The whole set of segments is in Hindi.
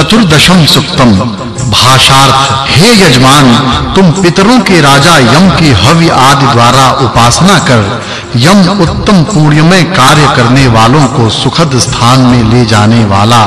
चतुर्दशम सुक्तम। भाषार्थ, हे यजमान, तुम पितरों के राजा यम की हव्य आदि द्वारा उपासना कर, यम उत्तम पुण्यमय कार्य करने वालों को सुखद स्थान में ले जाने वाला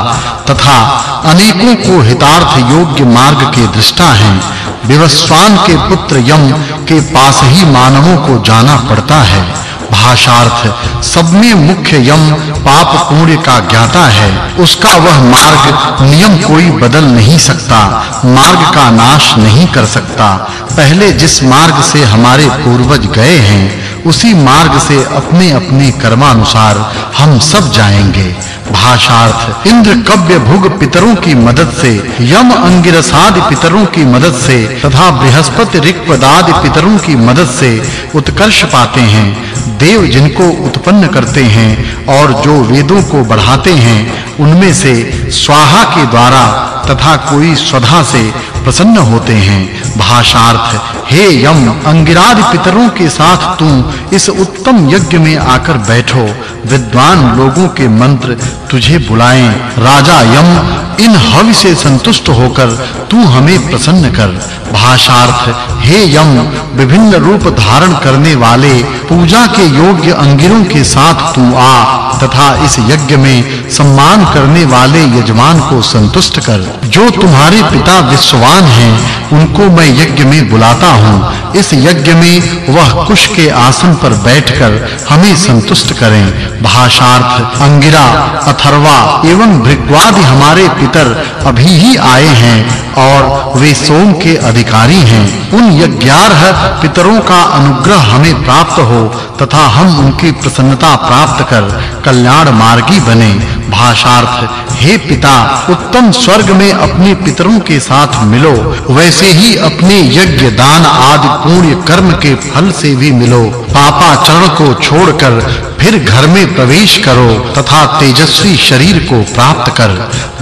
तथा अनेकों को हितार्थ योग्य मार्ग के दृष्टा है। विवस्वान के पुत्र यम के पास ही मानवों को जाना पड़ता है। भाषार्थ सब में मुख्य यम पाप पुण्य का ज्ञाता है, उसका वह मार्ग नियम कोई बदल नहीं सकता, मार्ग का नाश नहीं कर सकता। पहले जिस मार्ग से हमारे पूर्वज गए हैं, उसी मार्ग से अपने-अपने कर्मानुसार हम सब जाएँगे। भाषार्थ इंद्र कव्य भुग पितरों की मदद से, यम अंगिरसादि पितरों की मदद से, तथा बृहस्पति ऋक्पदादि पितरों की मदद से उत्कर्ष पाते हैं, देव जिनको उत्पन्न करते हैं, और जो वेदों को बढ़ाते हैं, उनमें से स्वाहा के द्वारा तथा कोई स्वधा से प्रसन्न होते हैं। भाषार्थ, हे यम, अंगिरादि पितरों के साथ तुम इस उत्तम यज्ञ में आकर बैठो। विद्वान लोगों के मंत्र तुझे बुलाएँ। राजा यम, इन हवि से संतुष्ट होकर तू हमें प्रसन्न कर। भाषार्थ, हे यम, विभिन्न रूप धारण करने वाले पूजा के योग्य अंगिरों के साथ तू आ। तथा इस यज्ञ में सम्मान करने वाले यजमान को संतुष्ट कर, जो तुम्हारे पिता विश्ववान हैं, उनको मैं यज्ञ में बुलाता हूँ। इस यज्ञ में वह कुश के आसन पर बैठकर हमें संतुष्ट करें। भाषार्थ, अंगिरा, अथर्वा एवं भृगवादि हमारे पितर अभी ही आए हैं और वे सोम के अधिकारी हैं। उन यज्ञार्ह पितरों का अनुग्रह हमें प्राप्त हो तथा हम उनकी प्रसन्नता प्राप्त कर कल्याण मार्गी बने। भाषार्थ, हे पिता, उत्तम स्वर्ग में अपने पितरों के साथ मिलो। वैसे ही अपने यज्ञ, दान आदि पुण्य कर्म के फल से भी मिलो। पापा चरण को छोड़कर फिर घर में प्रवेश करो तथा तेजस्वी शरीर को प्राप्त कर।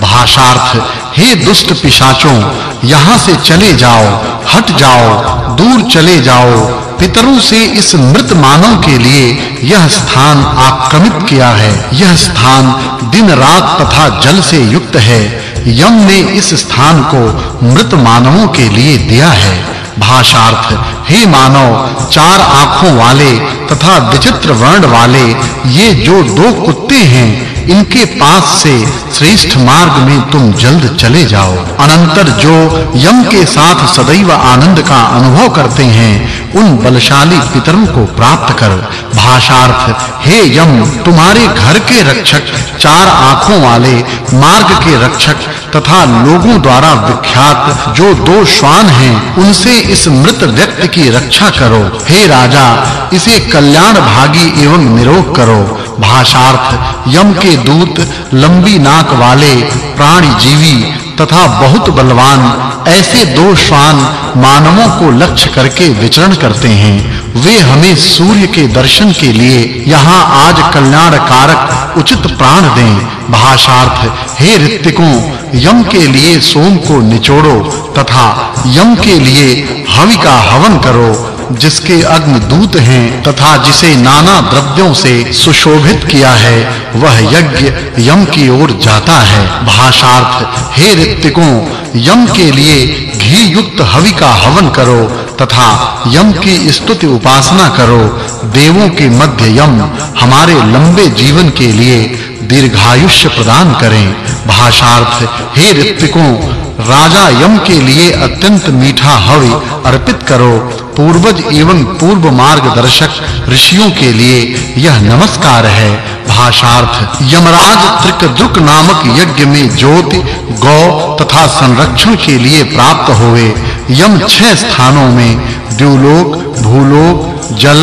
भाषार्थ, हे दुष्ट पिशाचों, यहाँ से चले जाओ, हट जाओ, दूर चले जाओ। पितरों से इस मृत मानव के लिए यह स्थान आक्रमित किया है। यह स्थान दिन रात तथा जल से युक्त है। यम ने इस स्थान को मृत मानवों के लिए दिया है। भाषार्थ, हे मानव, चार आँखों वाले तथा विचित्र वर्ण वाले, ये जो दो कुत्ते हैं, इनके पास से श्रेष्ठ मार्ग में तुम जल्द चले जाओ। अनंतर जो यम के साथ सदैव आनंद का अनुभव करते हैं, उन बलशाली पितरों को प्राप्त कर। भाषार्थ, हे यम, तुम्हारे घर के रक्षक, चार आँखों वाले मार्ग के रक्षक तथा लोगों द्वारा विख्यात जो दो श्वान हैं, उनसे इस मृत व्यक्ति की रक्षा करो। हे राजा, इसे कल्याण भागी एवं निरोग करो। भाषार्थ, यम के दूत, लंबी नाक वाले प्राणी जीवी तथा बहुत बलवान, ऐसे दो श्वान मानवों को लक्ष्य करके विचरण करते हैं। वे हमें सूर्य के दर्शन के लिए यहाँ आज कल्याण कारक उचित प्राण दें। भाषार्थ, हे ऋतिकों यम के लिए सोम को निचोड़ो, तथा यम के लिए हवि का हवन करो। जिसके अग्नि दूत हैं तथा जिसे नाना द्रव्यों से सुशोभित किया है, वह यज्ञ यम की ओर जाता है। भाषार्थ, हे ऋतिकों यम के लिए घी युक्त हवि का हवन करो तथा यम की स्तुति उपासना करो। देवों के मध्य यम हमारे लंबे जीवन के लिए दीर्घायुष्य प्रदान करें। भाषार्थ, हे ऋतिकों राजा यम के लिए अत्यंत मीठा हवि अर्पित करो। पूर्वज एवं पूर्व मार्गदर्शक ऋषियों के लिए यह नमस्कार है। भाषार्थ, यमराज त्रिकद्रुक नामक यज्ञ में ज्योति, गौ तथा संरक्षण के लिए प्राप्त होवे। यम छह स्थानों में, द्युलोक, भूलोक जल,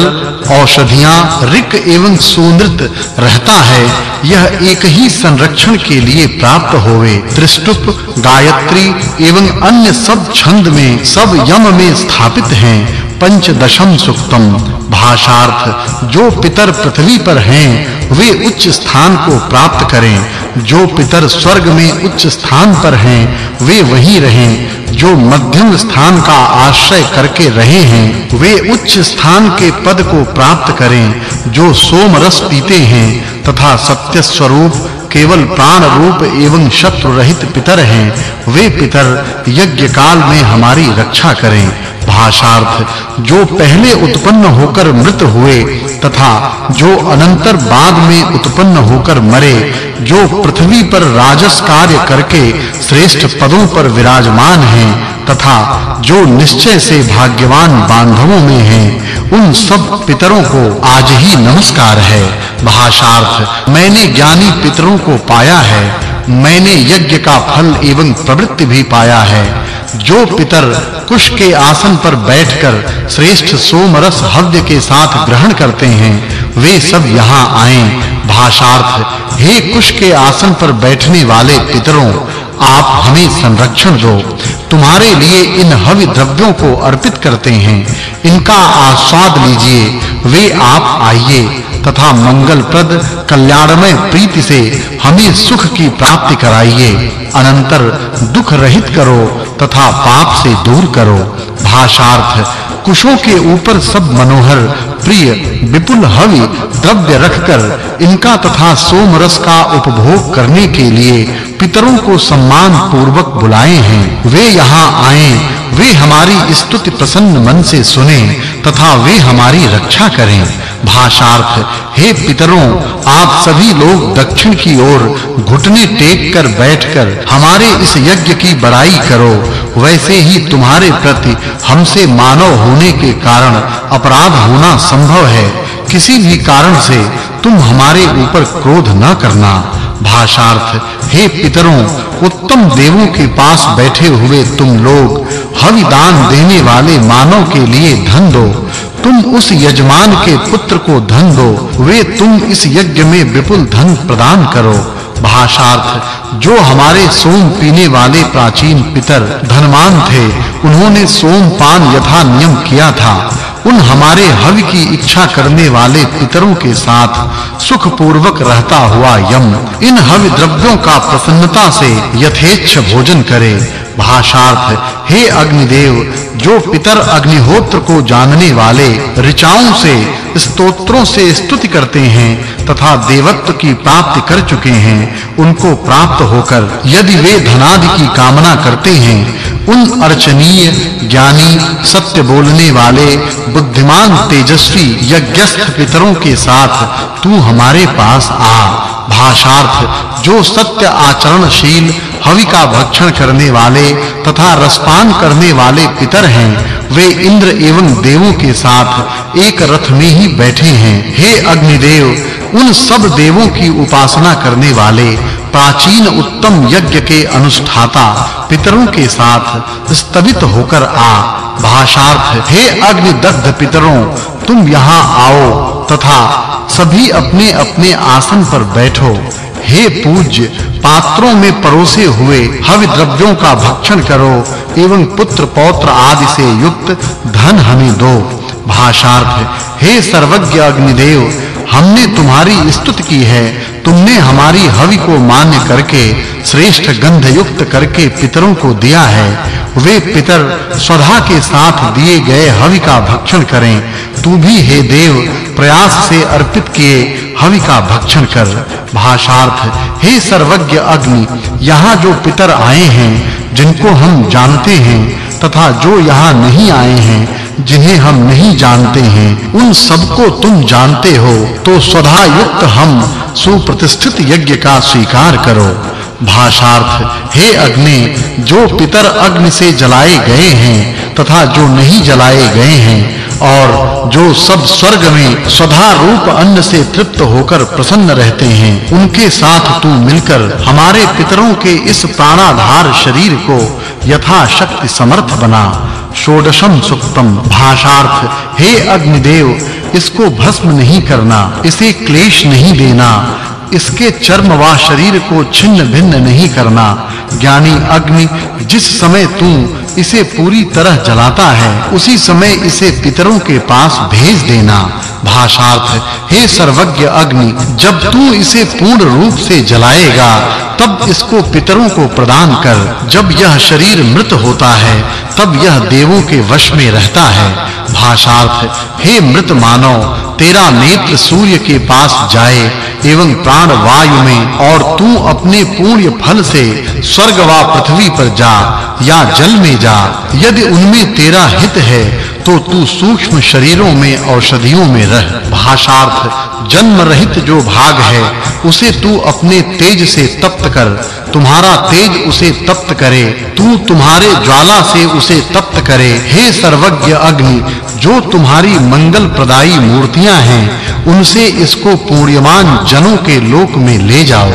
औषधियाँ रिक एवं सुनृत रहता है, यह एक ही संरक्षण के लिए प्राप्त होवे। त्रिष्टुप गायत्री एवं अन्य सब छंद में, सब यम में स्थापित हैं, पंचदशम सुक्तम। भाषार्थ, जो पितर पृथ्वी पर हैं, वे उच्च स्थान को प्राप्त करें। जो पितर स्वर्ग में उच्च स्थान पर हैं, वे वहीं रहें। जो मध्यम स्थान का आश्रय करके रहे हैं, वे उच्च स्थान के पद को प्राप्त करें, जो सोम रस पीते हैं, तथा सत्य स्वरूप, केवल प्राण रूप एवं शत्रु रहित पितर हैं। वे पितर यज्ञ काल में हमारी रक्षा करें। भाषार्थ जो पहले उत्पन्न होकर मृत हुए तथा जो अनंतर बाद में उत्पन्न होकर मरे, जो पृथ्वी पर राजस कार्य करके श्रेष्ठ पदों पर विराजमान हैं तथा जो निश्चय से भाग्यवान बांधवों में हैं, उन सब पितरों को आज ही नमस्कार है। भाषार्थ मैंने ज्ञानी पितरों को पाया है, मैंने यज्ञ का फल एवं प्रवृत्ति भी पाया है। जो पितर कुश के आसन पर बैठकर श्रेष्ठ सोमरस हव्य के साथ ग्रहण करते हैं, वे सब यहाँ आए। भाषार्थ, हे कुश के आसन पर बैठने वाले पितरों, आप हमें संरक्षण दो। तुम्हारे लिए इन हवि द्रव्यों को अर्पित करते हैं। इनका आस्वाद लीजिए, वे आप आइए, तथा मंगलप्रद, कल्याणमय प्रीति से हमें सुख की प्राप्ति कराइए। अनंतर दुख रहित करो तथा पाप से दूर करो। भाषार्थ, कुशों के ऊपर सब मनोहर, प्रिय, विपुल हवि द्रव्य रखकर, इनका तथा सोम रस का उपभोग करने के लिए पितरों को सम्मान पूर्वक बुलाए हैं। वे यहाँ आए, वे हमारी स्तुति प्रसन्न मन से सुने, तथा वे हमारी रक्षा करें। भाषार्थ। हे पितरों, आप सभी लोग दक्षिण की ओर घुटने टेक कर बैठकर हमारे इस यज्ञ की बड़ाई करो। वैसे ही तुम्हारे प्रति हमसे मानव होने के कारण अपराध होना संभव है। किसी भी कारण से तुम हमारे ऊपर क्रोध न करना। भाषार्थ, हे पितरों, उत्तम देवों के पास बैठे हुए तुम लोग हविदान देने वाले मानव के लिए धन दो। तुम उस यजमान के पुत्र को धन दो। वे तुम इस यज्ञ में विपुल धन प्रदान करो। भाषार्थ, जो हमारे सोम पीने वाले प्राचीन पितर धनवान थे, उन्होंने सोम पान यथा नियम किया था। उन हमारे हवि की इच्छा करने वाले पितरों के साथ सुख पूर्वक रहता हुआ यम, इन हवि द्रव्यों का प्रसन्नता से यथेच्छ भोजन करे। भाषार्थ हे। अग्निदेव, जो पितर अग्निहोत्र को जानने वाले ऋचाओं से, स्तोत्रों से स्तुति करते हैं, तथा देवत्व की प्राप्ति कर चुके हैं, उनको प्राप्त होकर यदि वे धनादि की कामना करते हैं, उन अर्चनीय, ज्ञानी, सत्य बोलने वाले, बुद्धिमान, तेजस्वी, यज्ञस्थ पितरों के साथ तू हमारे पास आ। भाषार्थ, जो सत्य आचरणशील, हवि का भक्षण करने वाले तथा रसपान करने वाले पितर हैं, वे इंद्र एवं देवों के साथ एक रथ में ही बैठे हैं। हे अग्निदेव, उन सब देवों की उपासना करने वाले, प्राचीन उत्तम यज्ञ के अनुष्ठाता पितरों के साथ स्तवित होकर आ। भाषार्थ, हे अग्नि दग्ध पितरों, तुम यहाँ आओ तथा सभी अपने-अपने आसन पर बैठो। हे पूज्य, पात्रों में परोसे हुए हवि द्रव्यों का भक्षण करो एवं पुत्र पौत्र आदि से युक्त धन हमें दो। भाषार्थ, हे सर्वज्ञ अग्निदेव, हमने तुम्हारी स्तुति की है। तुमने हमारी हवि को मान्य करके, श्रेष्ठ गंध युक्त करके पितरों को दिया है। वे पितर स्वधा के साथ दिए गए हवि का भक्षण करें। तू भी हे देव, प्रयास से अर्पित किए हवि का भक्षण कर। भाषार्थ, हे सर्वज्ञ अग्नि, यहाँ जो पितर आए हैं, जिनको हम जानते हैं, तथा जो यहाँ नहीं आए हैं, जिन्हें हम नहीं जानते हैं, उन सबको तुम जानते हो तो स्वधा युक्त हम सुप्रतिष्ठित यज्ञ का स्वीकार करो। भाषार्थ हे अग्नि, जो पितर अग्नि से जलाए गए हैं तथा जो नहीं जलाए गए हैं, और जो सब स्वर्ग में स्वधा रूप अन्न से तृप्त होकर प्रसन्न रहते हैं, उनके साथ तू मिलकर हमारे पितरों के इस प्राणाधार शरीर को यथा शक्ति समर्थ बना। षोडशम सुक्तम। भाषार्थ, हे अग्निदेव, इसको भस्म नहीं करना, इसे क्लेश नहीं देना। इसके चर्म व शरीर को छिन्न भिन्न नहीं करना। ज्ञानी अग्नि, जिस समय तू इसे पूरी तरह जलाता है, उसी समय इसे पितरों के पास भेज देना। भाषार्थ, हे सर्वज्ञ अग्नि, जब तू इसे पूर्ण रूप से जलाएगा, तब इसको पितरों को प्रदान कर। जब यह शरीर मृत होता है, तब यह देवों के वश में रहता है। भाषार्थ, हे मृत मानव, तेरा नेत्र सूर्य के पास जाए एवं प्राण वायु में और तू अपने पुण्य फल से स्वर्ग व पृथ्वी पर जा या जल में जा। यदि उनमें तेरा हित है तो तू सूक्ष्म शरीरों में औषधियों में रह। भाषार्थ जन्म रहित जो भाग है, उसे तू अपने तेज से तप्त कर। तुम्हारा तेज उसे तप्त करे, तू तुम्हारे ज्वाला से उसे तप्त करे। हे सर्वज्ञ अग्नि, जो तुम्हारी मंगल प्रदायी मूर्तियाँ हैं उनसे इसको पूर्यमान जनों के लोक में ले जाओ।